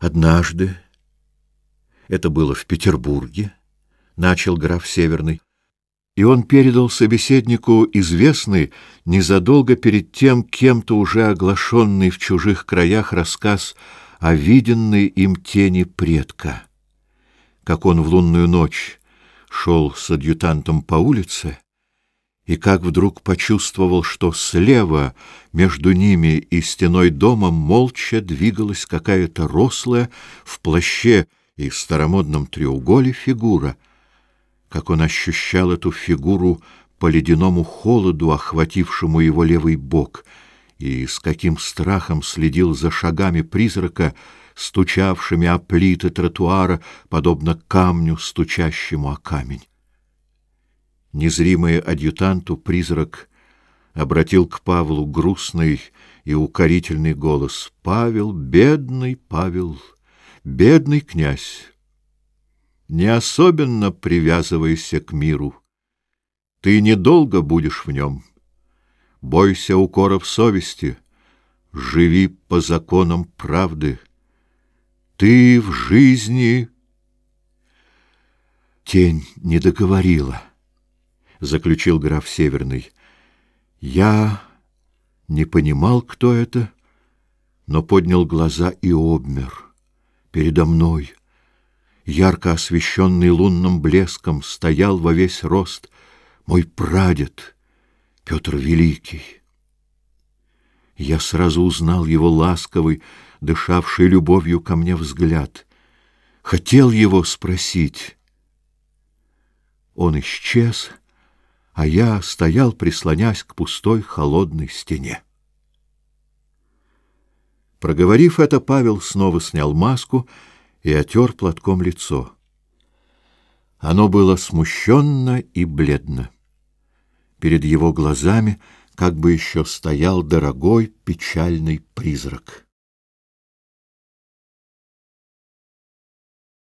Однажды, это было в Петербурге, начал граф Северный, и он передал собеседнику известный, незадолго перед тем кем-то уже оглашенный в чужих краях рассказ о виденной им тени предка. Как он в лунную ночь шел с адъютантом по улице, и как вдруг почувствовал, что слева между ними и стеной дома молча двигалась какая-то рослая в плаще и в старомодном треуголе фигура. Как он ощущал эту фигуру по ледяному холоду, охватившему его левый бок, и с каким страхом следил за шагами призрака, стучавшими о плиты тротуара, подобно камню, стучащему о камень незримый адъютанту призрак обратил к Павлу грустный и укорительный голос. «Павел, бедный Павел, бедный князь, не особенно привязывайся к миру. Ты недолго будешь в нем. Бойся укоров совести, живи по законам правды. Ты в жизни...» Тень не договорила. — заключил граф Северный. Я не понимал, кто это, но поднял глаза и обмер. Передо мной, ярко освещенный лунным блеском, стоял во весь рост мой прадед Петр Великий. Я сразу узнал его ласковый, дышавший любовью ко мне взгляд. Хотел его спросить. Он исчез, — а я стоял, прислонясь к пустой холодной стене. Проговорив это, Павел снова снял маску и отер платком лицо. Оно было смущенно и бледно. Перед его глазами как бы еще стоял дорогой печальный призрак.